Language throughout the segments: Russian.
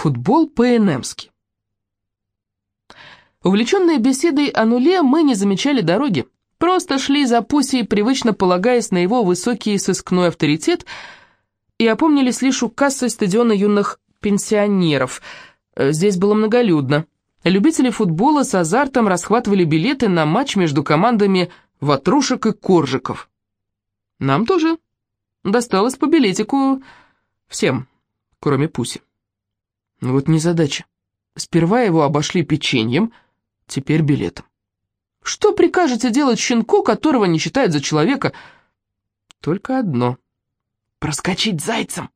Футбол по-энемски. Увлеченные беседой о нуле, мы не замечали дороги. Просто шли за Пусей, привычно полагаясь на его высокий сыскной авторитет, и опомнились лишь у кассы стадиона юных пенсионеров. Э, здесь было многолюдно. Любители футбола с азартом расхватывали билеты на матч между командами Ватрушек и Коржиков. Нам тоже досталось по билетику всем, кроме Пуси. Ну вот незадача. Сперва его обошли печеньем, теперь билетом. Что прикажете делать щенку, которого не считают за человека? Только одно — проскочить зайцем.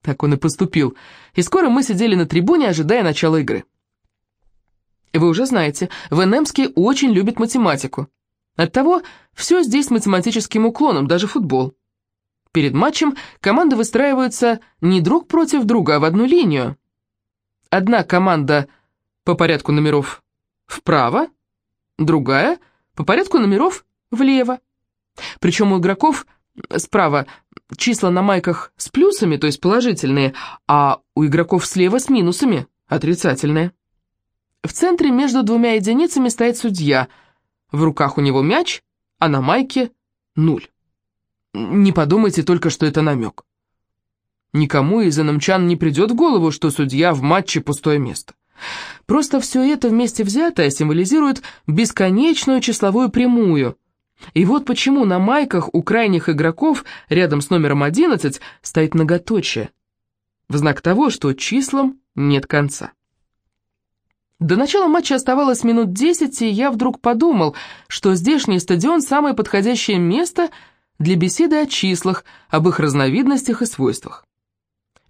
Так он и поступил, и скоро мы сидели на трибуне, ожидая начала игры. Вы уже знаете, Венемский очень любит математику. Оттого все здесь с математическим уклоном, даже футбол. Перед матчем команды выстраиваются не друг против друга, а в одну линию. Одна команда по порядку номеров вправо, другая по порядку номеров влево. Причем у игроков справа числа на майках с плюсами, то есть положительные, а у игроков слева с минусами, отрицательные. В центре между двумя единицами стоит судья. В руках у него мяч, а на майке нуль. Не подумайте только, что это намек. Никому из иномчан не придет в голову, что судья в матче пустое место. Просто все это вместе взятое символизирует бесконечную числовую прямую. И вот почему на майках у крайних игроков рядом с номером 11 стоит многоточие. В знак того, что числам нет конца. До начала матча оставалось минут 10, и я вдруг подумал, что здешний стадион – самое подходящее место для беседы о числах, об их разновидностях и свойствах.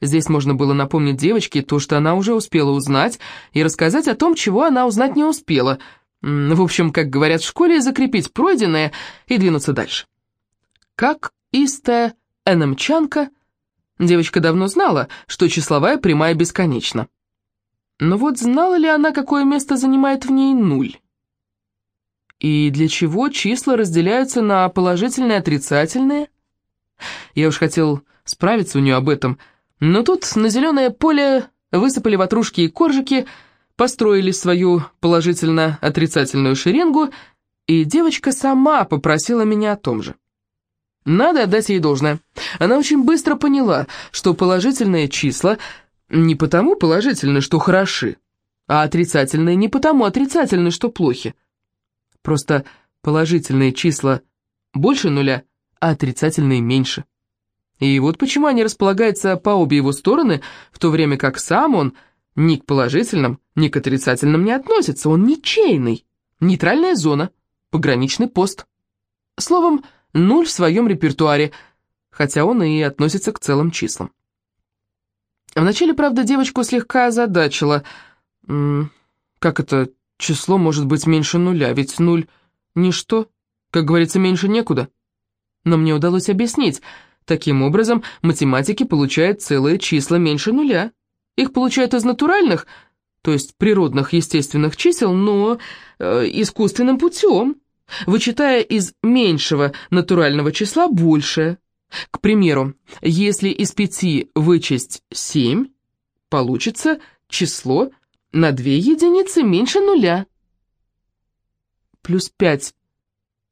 Здесь можно было напомнить девочке то, что она уже успела узнать, и рассказать о том, чего она узнать не успела. В общем, как говорят в школе, закрепить пройденное и двинуться дальше. Как истая эномчанка, девочка давно знала, что числовая прямая бесконечна. Но вот знала ли она, какое место занимает в ней нуль? И для чего числа разделяются на положительные и отрицательные? Я уж хотел справиться у нее об этом – но тут на зеленое поле высыпали ватрушки и коржики, построили свою положительно-отрицательную шеренгу, и девочка сама попросила меня о том же. Надо отдать ей должное. Она очень быстро поняла, что положительные числа не потому положительны, что хороши, а отрицательные не потому отрицательны, что плохи. Просто положительные числа больше нуля, а отрицательные меньше. И вот почему они располагаются по обе его стороны, в то время как сам он ни к положительным, ни к отрицательным не относится, он ничейный. Нейтральная зона, пограничный пост. Словом, нуль в своем репертуаре, хотя он и относится к целым числам. Вначале, правда, девочку слегка озадачило. Как это число может быть меньше нуля? Ведь нуль — ничто, как говорится, меньше некуда. Но мне удалось объяснить — Таким образом, математики получают целые числа меньше нуля. Их получают из натуральных, то есть природных естественных чисел, но э, искусственным путем, вычитая из меньшего натурального числа большее. К примеру, если из пяти вычесть семь, получится число на две единицы меньше нуля. Плюс пять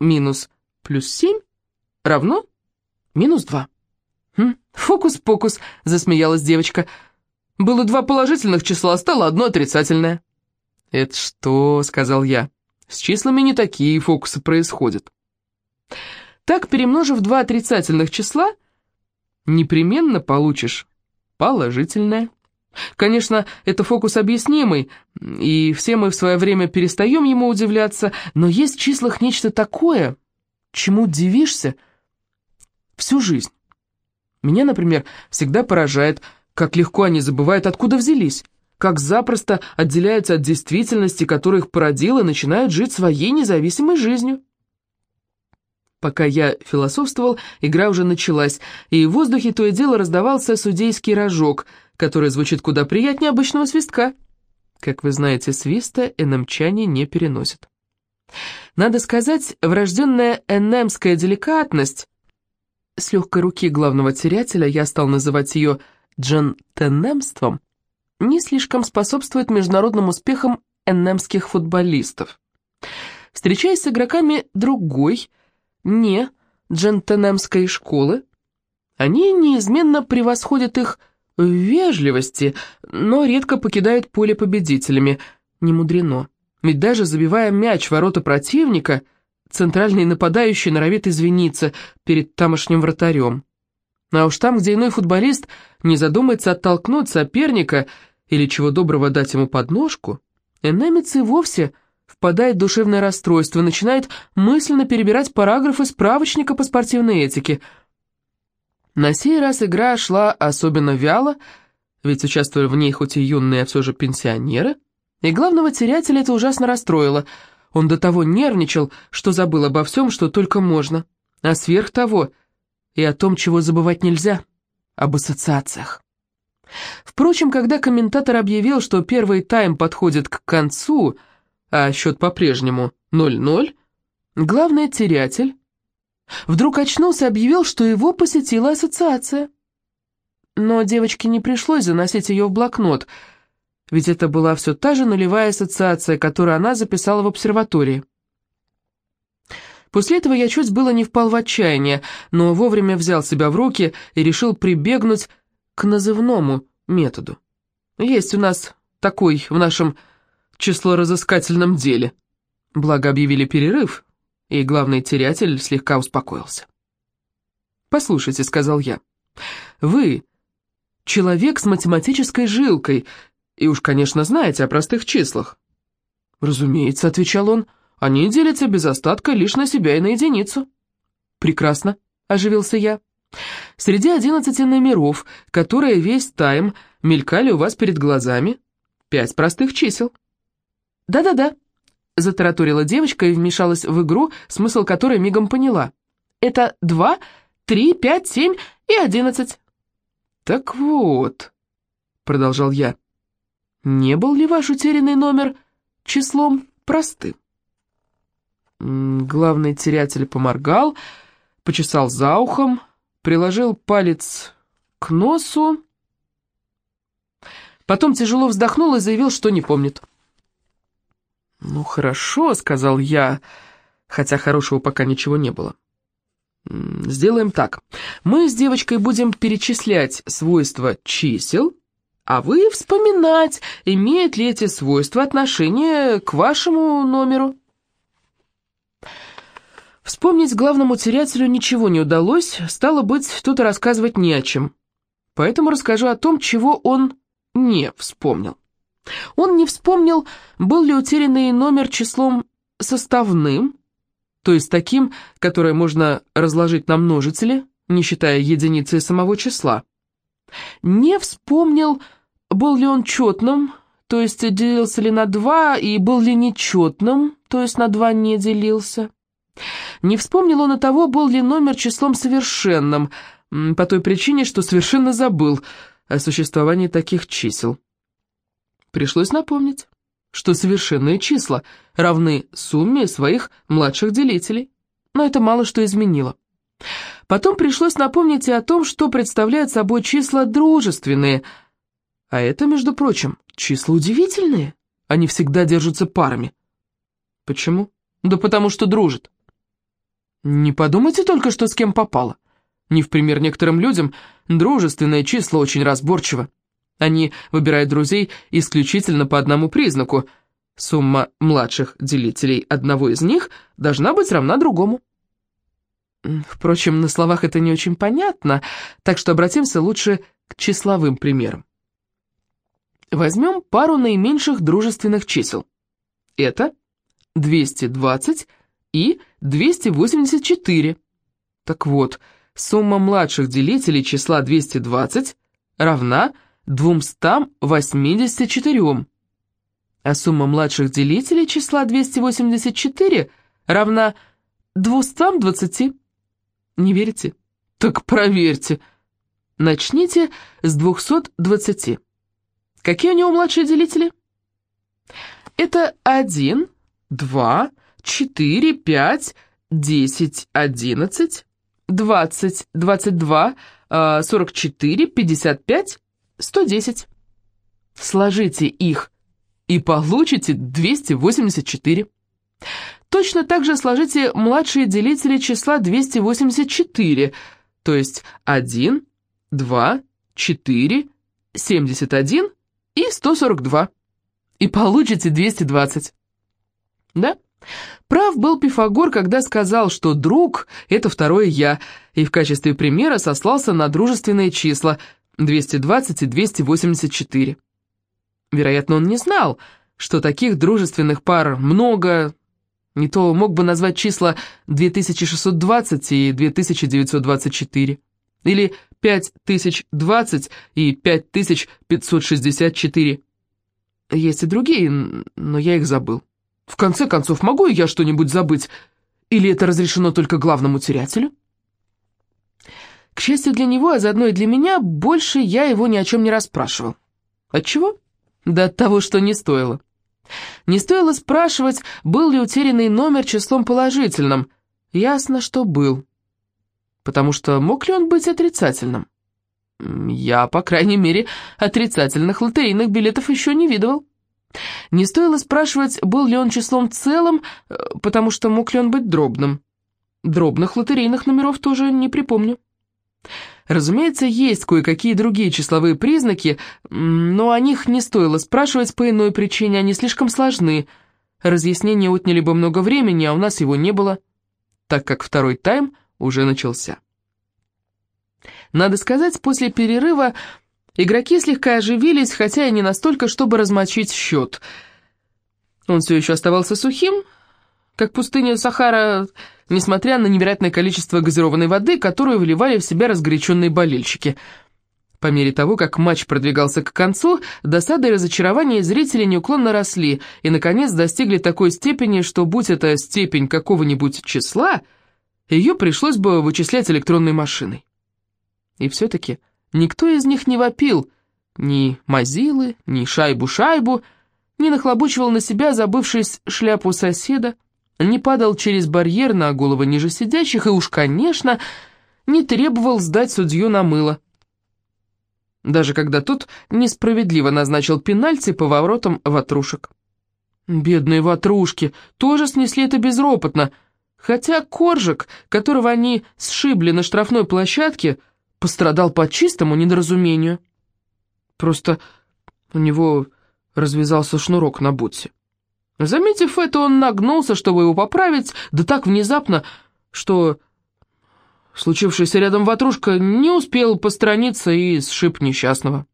минус плюс семь равно Минус два. Хм, фокус-покус, засмеялась девочка. Было два положительных числа, стало одно отрицательное. Это что, сказал я. С числами не такие фокусы происходят. Так, перемножив два отрицательных числа, непременно получишь положительное. Конечно, это фокус объяснимый, и все мы в свое время перестаем ему удивляться, но есть в числах нечто такое, чему удивишься – всю жизнь. Меня, например, всегда поражает, как легко они забывают, откуда взялись, как запросто отделяются от действительности, которая их породила, и начинают жить своей независимой жизнью. Пока я философствовал, игра уже началась, и в воздухе то и дело раздавался судейский рожок, который звучит куда приятнее обычного свистка. Как вы знаете, свиста энемчане не переносят. Надо сказать, врожденная энемская деликатность с легкой руки главного терятеля я стал называть ее джентенемством, не слишком способствует международным успехам эннемских футболистов. Встречаясь с игроками другой, не джентенемской школы, они неизменно превосходят их в вежливости, но редко покидают поле победителями. Не мудрено. Ведь даже забивая мяч в ворота противника, центральный нападающий норовит извиниться перед тамошним вратарем. А уж там, где иной футболист не задумается оттолкнуть соперника или чего доброго дать ему подножку, энемец и вовсе впадает в душевное расстройство, начинает мысленно перебирать параграфы справочника по спортивной этике – на сей раз игра шла особенно вяло, ведь участвовали в ней хоть и юные, а все же пенсионеры, и главного терятеля это ужасно расстроило. Он до того нервничал, что забыл обо всем, что только можно, а сверх того и о том, чего забывать нельзя, об ассоциациях. Впрочем, когда комментатор объявил, что первый тайм подходит к концу, а счет по-прежнему 0-0, главный терятель Вдруг очнулся и объявил, что его посетила ассоциация. Но девочке не пришлось заносить ее в блокнот, ведь это была все та же нулевая ассоциация, которую она записала в обсерватории. После этого я чуть было не впал в отчаяние, но вовремя взял себя в руки и решил прибегнуть к назывному методу. Есть у нас такой в нашем числоразыскательном деле. Благо объявили перерыв, и главный терятель слегка успокоился. «Послушайте», — сказал я, — «вы человек с математической жилкой, и уж, конечно, знаете о простых числах». «Разумеется», — отвечал он, — «они делятся без остатка лишь на себя и на единицу». «Прекрасно», — оживился я. «Среди одиннадцати номеров, которые весь тайм мелькали у вас перед глазами, пять простых чисел». «Да-да-да», Затараторила девочка и вмешалась в игру, смысл которой мигом поняла. «Это два, три, пять, семь и одиннадцать». «Так вот», — продолжал я, — «не был ли ваш утерянный номер числом простым?» Главный терятель поморгал, почесал за ухом, приложил палец к носу, потом тяжело вздохнул и заявил, что не помнит. «Ну хорошо», — сказал я, хотя хорошего пока ничего не было. «Сделаем так. Мы с девочкой будем перечислять свойства чисел, а вы вспоминать, имеют ли эти свойства отношение к вашему номеру». Вспомнить главному терятелю ничего не удалось, стало быть, тут рассказывать не о чем. Поэтому расскажу о том, чего он не вспомнил. Он не вспомнил, был ли утерянный номер числом составным, то есть таким, которое можно разложить на множители, не считая единицы самого числа. Не вспомнил, был ли он четным, то есть делился ли на два, и был ли нечетным, то есть на два не делился. Не вспомнил он и того, был ли номер числом совершенным, по той причине, что совершенно забыл о существовании таких чисел. Пришлось напомнить, что совершенные числа равны сумме своих младших делителей. Но это мало что изменило. Потом пришлось напомнить и о том, что представляют собой числа дружественные. А это, между прочим, числа удивительные. Они всегда держатся парами. Почему? Да потому что дружат. Не подумайте только, что с кем попало. Не в пример некоторым людям, дружественное число очень разборчиво. Они выбирают друзей исключительно по одному признаку. Сумма младших делителей одного из них должна быть равна другому. Впрочем, на словах это не очень понятно, так что обратимся лучше к числовым примерам. Возьмем пару наименьших дружественных чисел. Это 220 и 284. Так вот, сумма младших делителей числа 220 равна 284, а сумма младших делителей числа 284 равна 220. Не верите? Так проверьте. Начните с 220. Какие у него младшие делители? Это 1, 2, 4, 5, 10, 11, 20, 22, 44, 55, 110. Сложите их и получите 284. Точно так же сложите младшие делители числа 284, то есть 1, 2, 4, 71 и 142. И получите 220. Да? Прав был Пифагор, когда сказал, что друг — это второе «я», и в качестве примера сослался на дружественные числа 220 и 284. Вероятно, он не знал, что таких дружественных пар много, не то мог бы назвать числа 2620 и 2924, или 5020 и 5564. Есть и другие, но я их забыл. В конце концов, могу я что-нибудь забыть? Или это разрешено только главному терятелю? К счастью для него, а заодно и для меня, больше я его ни о чем не расспрашивал. Отчего? Да от того, что не стоило. Не стоило спрашивать, был ли утерянный номер числом положительным. Ясно, что был. Потому что мог ли он быть отрицательным? Я, по крайней мере, отрицательных лотерейных билетов еще не видывал. Не стоило спрашивать, был ли он числом целым, э, потому что мог ли он быть дробным. Дробных лотерейных номеров тоже не припомню. Разумеется, есть кое-какие другие числовые признаки, но о них не стоило спрашивать по иной причине, они слишком сложны. Разъяснения отняли бы много времени, а у нас его не было, так как второй тайм уже начался. Надо сказать, после перерыва Игроки слегка оживились, хотя и не настолько, чтобы размочить счет. Он все еще оставался сухим, как пустыня Сахара, несмотря на невероятное количество газированной воды, которую вливали в себя разгоряченные болельщики. По мере того, как матч продвигался к концу, досада и разочарование зрителей неуклонно росли и, наконец, достигли такой степени, что, будь это степень какого-нибудь числа, ее пришлось бы вычислять электронной машиной. И все-таки... Никто из них не вопил, ни мазилы, ни шайбу-шайбу, не нахлобучивал на себя, забывшись шляпу соседа, не падал через барьер на головы ниже сидящих и уж, конечно, не требовал сдать судью на мыло. Даже когда тот несправедливо назначил пенальти по воротам ватрушек. Бедные ватрушки тоже снесли это безропотно, хотя Коржик, которого они сшибли на штрафной площадке, пострадал по чистому недоразумению. Просто у него развязался шнурок на бутсе. Заметив это, он нагнулся, чтобы его поправить, да так внезапно, что случившийся рядом ватрушка не успел постраниться и сшиб несчастного.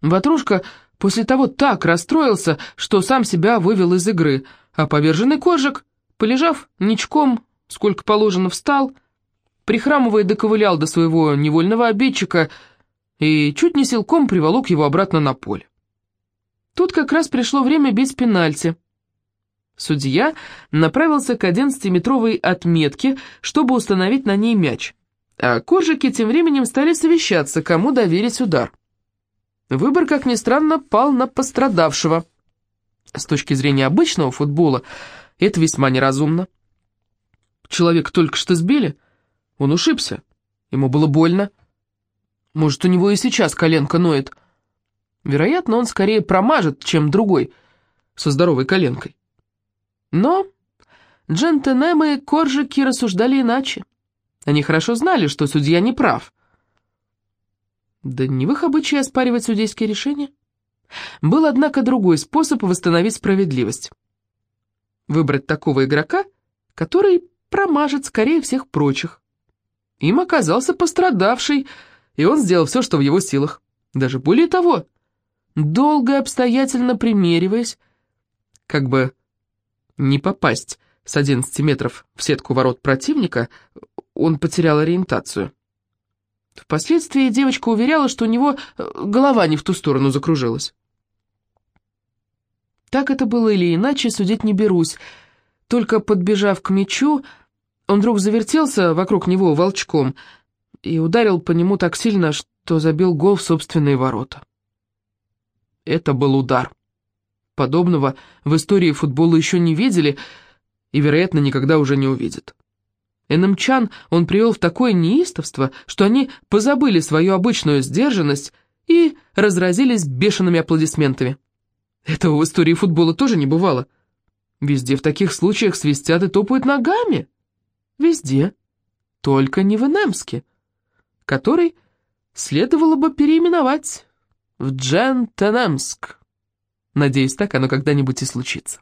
Ватрушка после того так расстроился, что сам себя вывел из игры, а поверженный кожик, полежав ничком, сколько положено, встал прихрамывая, доковылял до своего невольного обидчика и чуть не силком приволок его обратно на поле. Тут как раз пришло время бить пенальти. Судья направился к 11-метровой отметке, чтобы установить на ней мяч, а коржики тем временем стали совещаться, кому доверить удар. Выбор, как ни странно, пал на пострадавшего. С точки зрения обычного футбола, это весьма неразумно. Человек только что сбили — он ушибся. Ему было больно. Может, у него и сейчас коленка ноет. Вероятно, он скорее промажет, чем другой, со здоровой коленкой. Но джентльмены коржики рассуждали иначе. Они хорошо знали, что судья не прав. Да не в их обычае оспаривать судейские решения. Был, однако, другой способ восстановить справедливость. Выбрать такого игрока, который промажет скорее всех прочих. Им оказался пострадавший, и он сделал все, что в его силах. Даже более того, долго и обстоятельно примериваясь, как бы не попасть с 11 метров в сетку ворот противника, он потерял ориентацию. Впоследствии девочка уверяла, что у него э, голова не в ту сторону закружилась. Так это было или иначе, судить не берусь. Только подбежав к мячу, он вдруг завертелся вокруг него волчком и ударил по нему так сильно, что забил гол в собственные ворота. Это был удар. Подобного в истории футбола еще не видели и, вероятно, никогда уже не увидят. НМЧан он привел в такое неистовство, что они позабыли свою обычную сдержанность и разразились бешеными аплодисментами. Этого в истории футбола тоже не бывало. Везде в таких случаях свистят и топают ногами. Везде. Только не в Энемске, который следовало бы переименовать в Джентенемск. Надеюсь, так оно когда-нибудь и случится.